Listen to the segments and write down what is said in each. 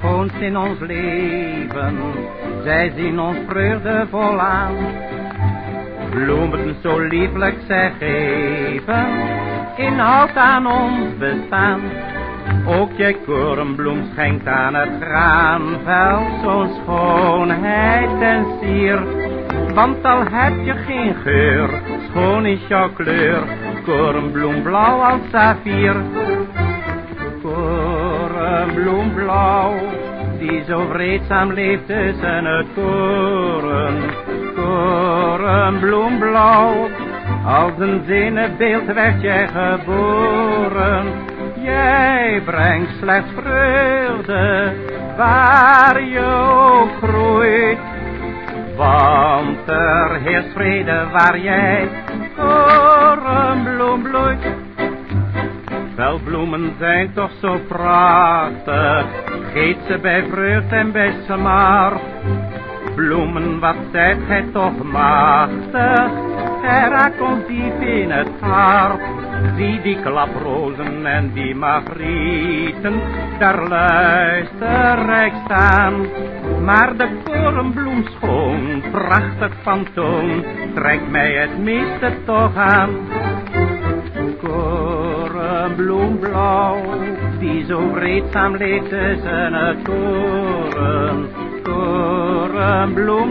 woont in ons leven, zij zien ons vreugdevol aan. Bloemen zo lieflijk zij geven, inhoud aan ons bestaan. Ook je korenbloem schenkt aan het graanveld zo'n schoonheid en sier. Want al heb je geen geur, schoon is jouw kleur, korenbloem blauw als saffier. Korenbloem blauw, die zo vreedzaam leeft tussen het koren. Korenbloem blauw, als een zinnenbeeld werd jij geboren. Jij brengt slechts vreugde waar je ook groeit. Want er heerst vrede waar jij Veldbloemen zijn toch zo prachtig, geet ze bij vreugd en bij smart. Bloemen, wat zijt gij toch machtig, raakt ons diep in het hart. Zie die klaprozen en die magrieten, daar luisterrijk staan. Maar de korenbloem schoon, prachtig van toon, trekt mij het meeste toch aan. Korenbloem blauw, die zo vreedzaam leeft tussen het koren.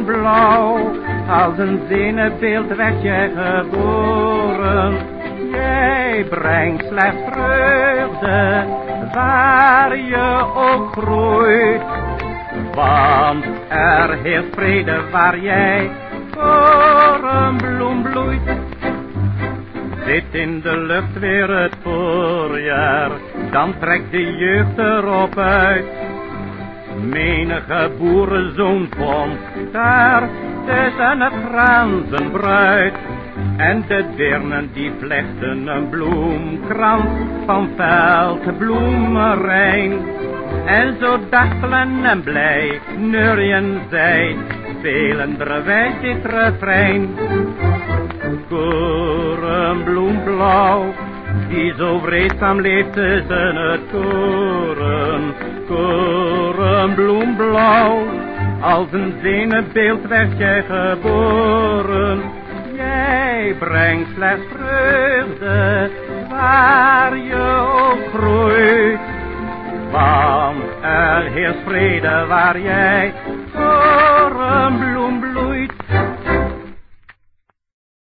Blauw, als een zinnenbeeld werd jij geboren. Jij brengt slechts vreugde, waar je ook groeit. Want er heerst vrede waar jij Zit in de lucht weer het voorjaar, dan trekt de jeugd erop uit. Menige boerenzoon vond daar tussen het graan zijn bruid. En de deernen die vlechten een bloemkrans van veldbloemerijn. En zo dachtelen en blij neurien zij, spelenderwijs dit refrein. Blauw, die zo vreedzaam leeft tussen het koren. Korenbloem blauw, als een zinnenbeeld werd jij geboren. Jij brengt slechts vreugde, waar je ook groeit. Want er heerst vrede waar jij